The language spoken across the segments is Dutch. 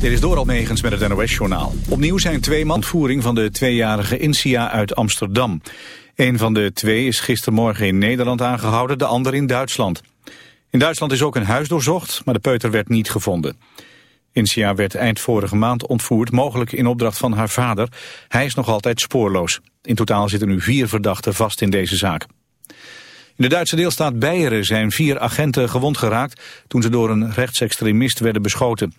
Dit is door Almegens met het NOS-journaal. Opnieuw zijn twee man ontvoering van de tweejarige Insia uit Amsterdam. Een van de twee is gistermorgen in Nederland aangehouden, de ander in Duitsland. In Duitsland is ook een huis doorzocht, maar de peuter werd niet gevonden. Insia werd eind vorige maand ontvoerd, mogelijk in opdracht van haar vader. Hij is nog altijd spoorloos. In totaal zitten nu vier verdachten vast in deze zaak. In de Duitse deelstaat Beieren zijn vier agenten gewond geraakt... toen ze door een rechtsextremist werden beschoten.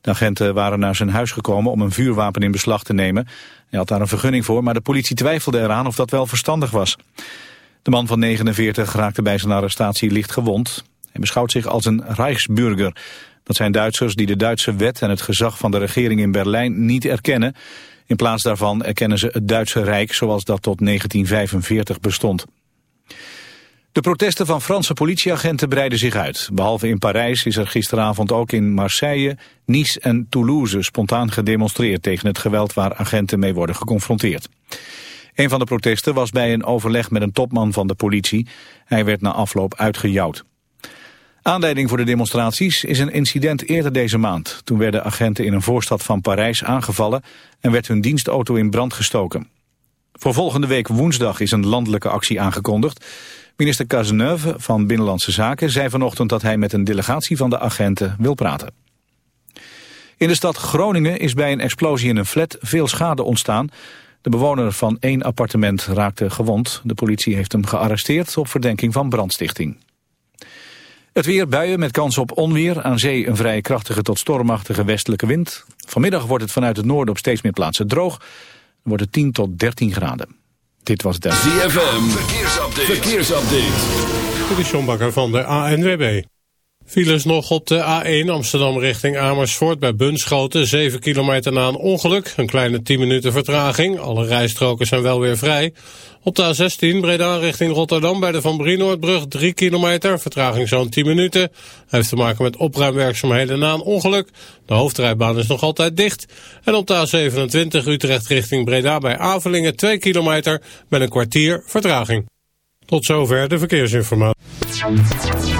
De agenten waren naar zijn huis gekomen om een vuurwapen in beslag te nemen. Hij had daar een vergunning voor, maar de politie twijfelde eraan of dat wel verstandig was. De man van 49 raakte bij zijn arrestatie licht gewond. Hij beschouwt zich als een Reichsburger. Dat zijn Duitsers die de Duitse wet en het gezag van de regering in Berlijn niet erkennen. In plaats daarvan erkennen ze het Duitse Rijk zoals dat tot 1945 bestond. De protesten van Franse politieagenten breiden zich uit. Behalve in Parijs is er gisteravond ook in Marseille, Nice en Toulouse spontaan gedemonstreerd tegen het geweld waar agenten mee worden geconfronteerd. Een van de protesten was bij een overleg met een topman van de politie. Hij werd na afloop uitgejouwd. Aanleiding voor de demonstraties is een incident eerder deze maand. Toen werden agenten in een voorstad van Parijs aangevallen en werd hun dienstauto in brand gestoken. Voor volgende week woensdag is een landelijke actie aangekondigd. Minister Cazeneuve van Binnenlandse Zaken zei vanochtend dat hij met een delegatie van de agenten wil praten. In de stad Groningen is bij een explosie in een flat veel schade ontstaan. De bewoner van één appartement raakte gewond. De politie heeft hem gearresteerd op verdenking van brandstichting. Het weer buien met kans op onweer. Aan zee een vrij krachtige tot stormachtige westelijke wind. Vanmiddag wordt het vanuit het noorden op steeds meer plaatsen droog. Dan wordt het 10 tot 13 graden. Dit was de ZFM. Verkeersupdate. Verkeersupdate. Dit is John Bakker van de ANWB. Files nog op de A1 Amsterdam richting Amersfoort bij Bunschoten. 7 kilometer na een ongeluk. Een kleine 10 minuten vertraging. Alle rijstroken zijn wel weer vrij. Op de A16 Breda richting Rotterdam bij de Van Brienoordbrug 3 kilometer. Vertraging zo'n 10 minuten. Heeft te maken met opruimwerkzaamheden na een ongeluk. De hoofdrijbaan is nog altijd dicht. En op de A27 Utrecht richting Breda bij Avelingen 2 kilometer met een kwartier vertraging. Tot zover de verkeersinformatie.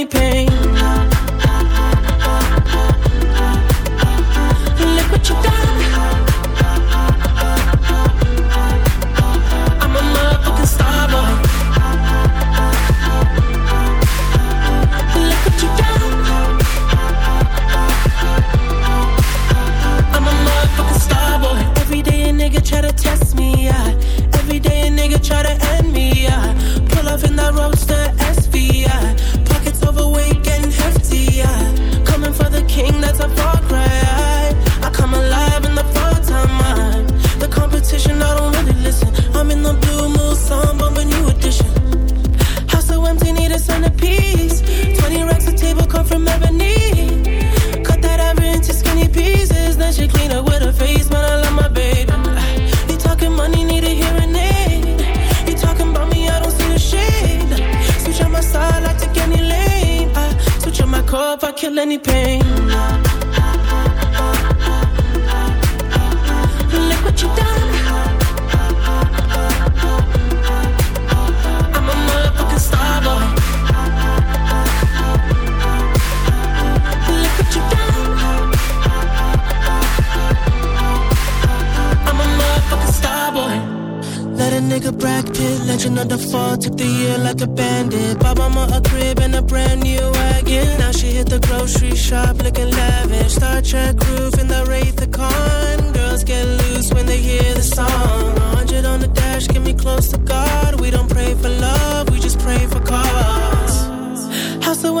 any pain.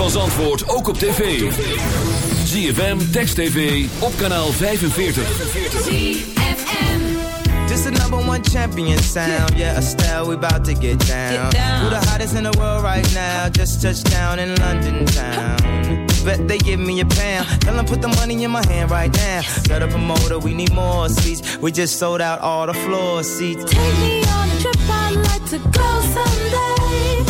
van Zandvoort ook op tv. ZFM, Text TV, op kanaal 45. ZFM. This the number one champion sound. Yeah, Estelle, we about to get down. Get down. Who the hottest in the world right now? Just touched down in London town. Bet they give me a pound. Tell them put the money in my hand right now. Set up a motor, we need more seats. We just sold out all the floor seats. Take me on a trip, I'd like to go someday.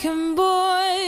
American boy.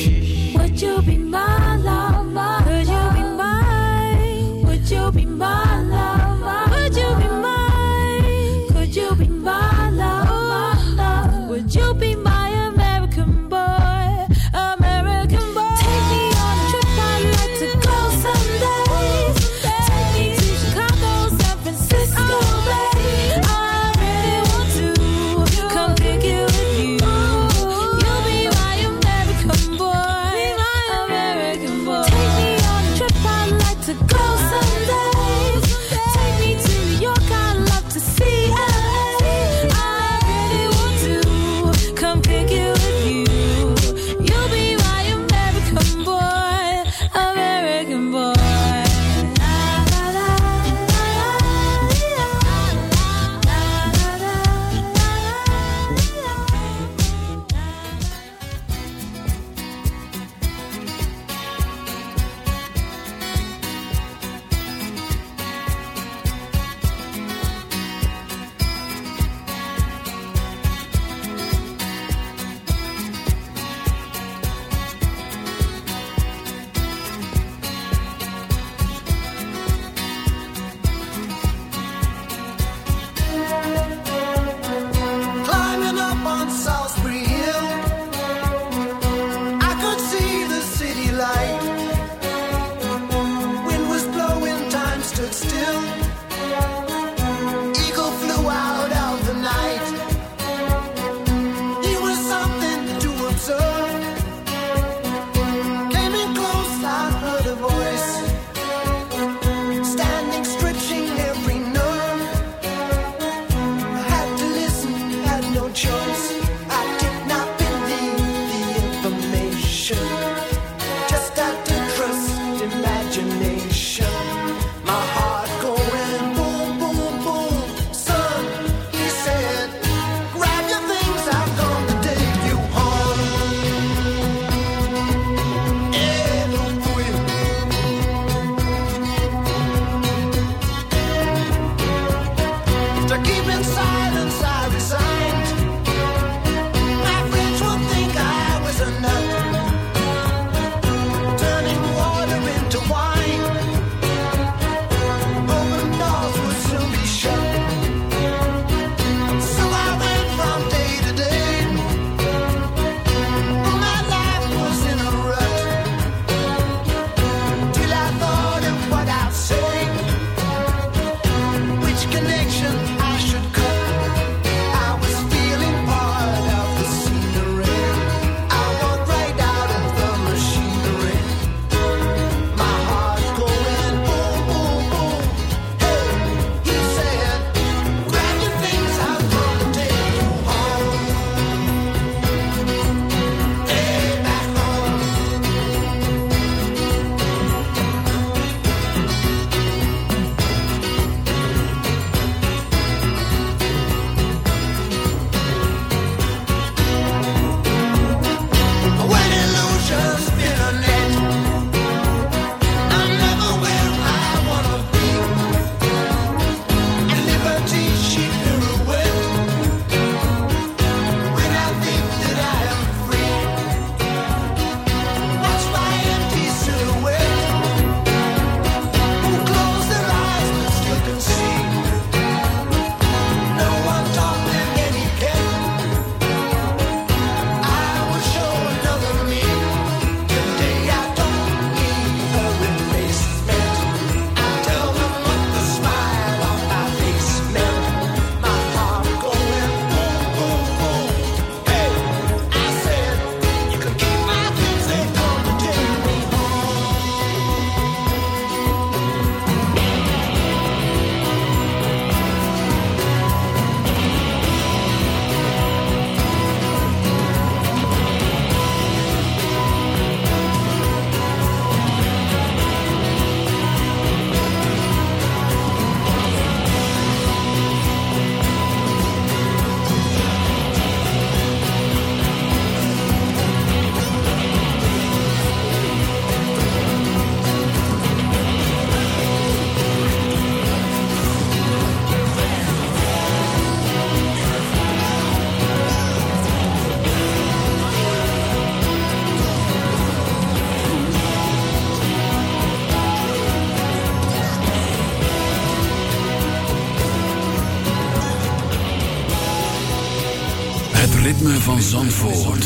van Zandvoort.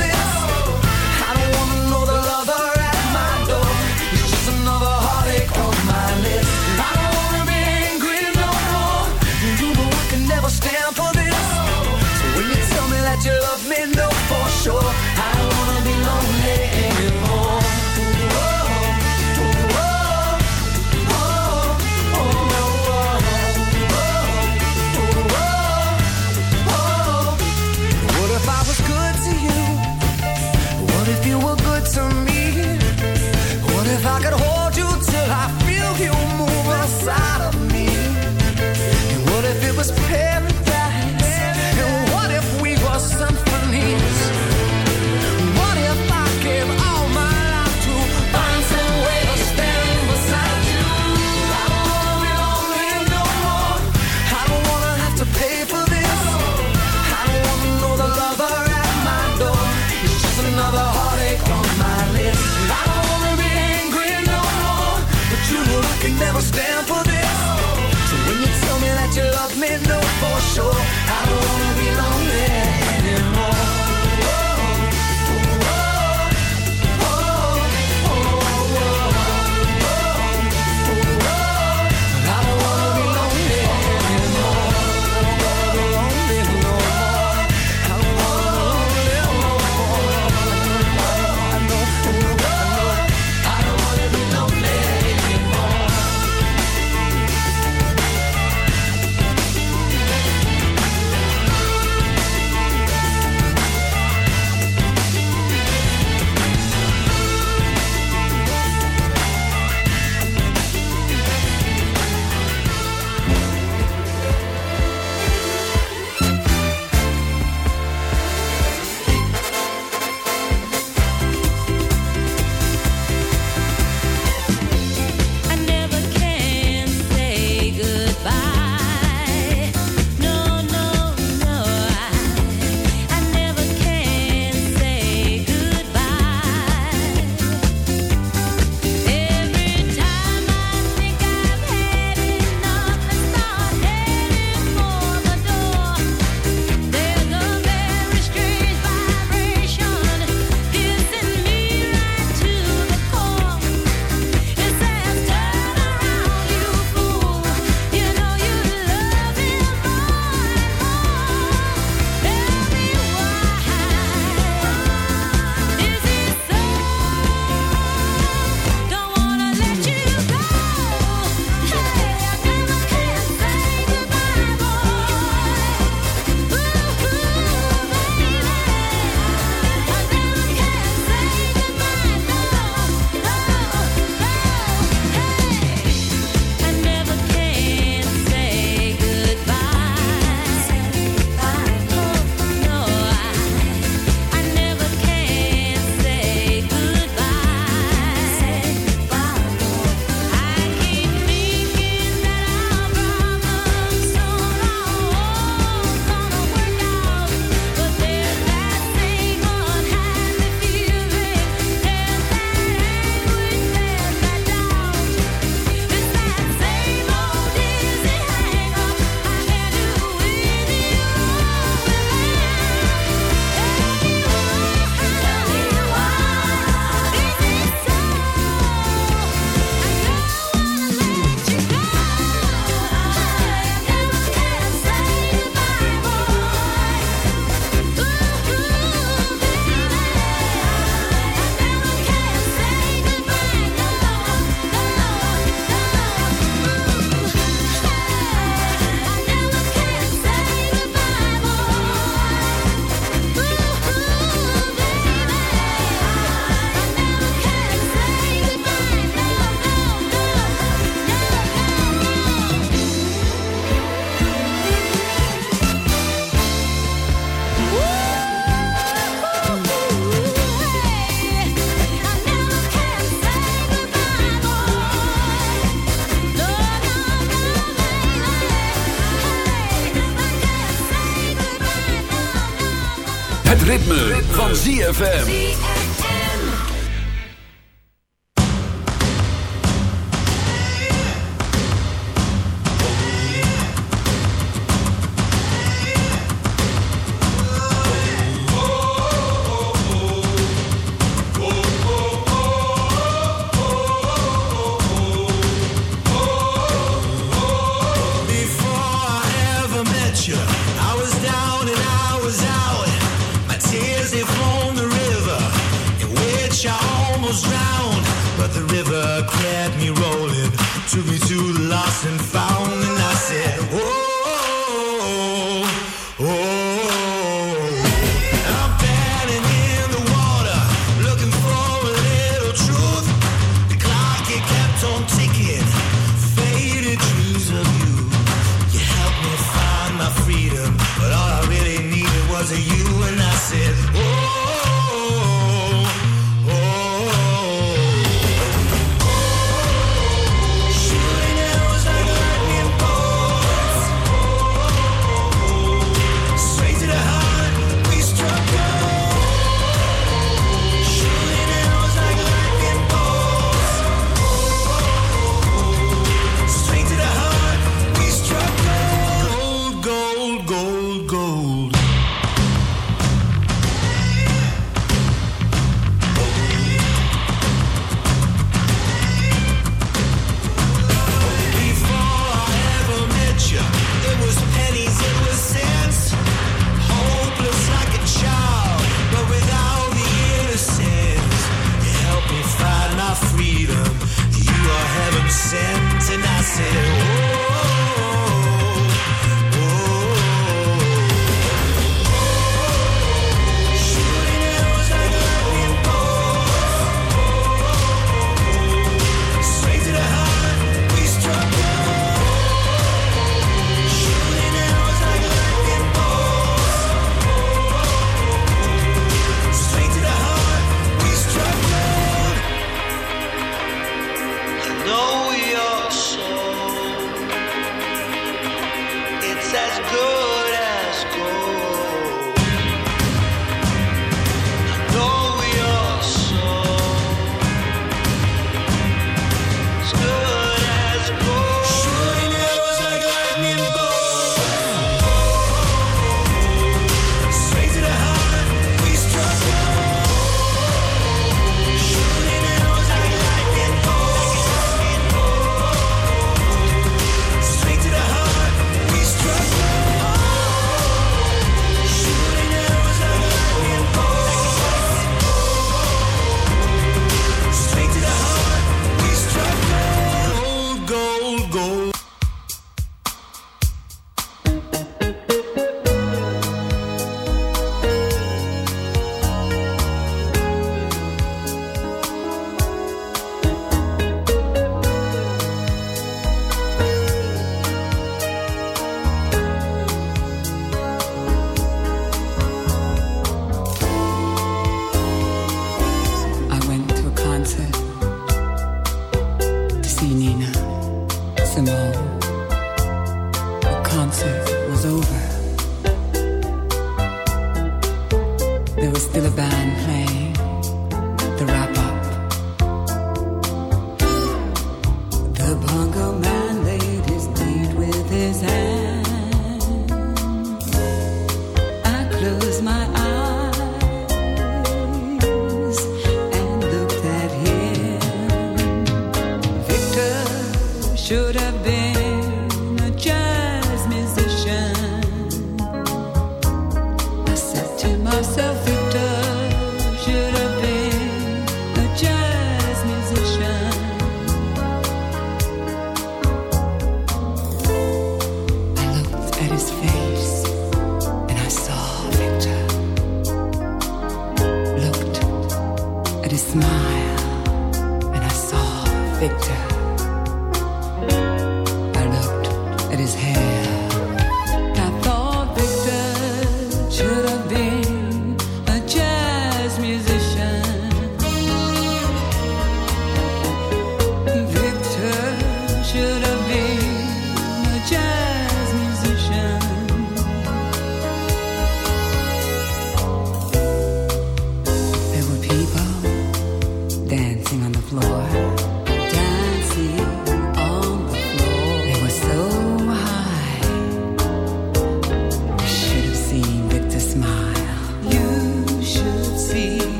ZFM.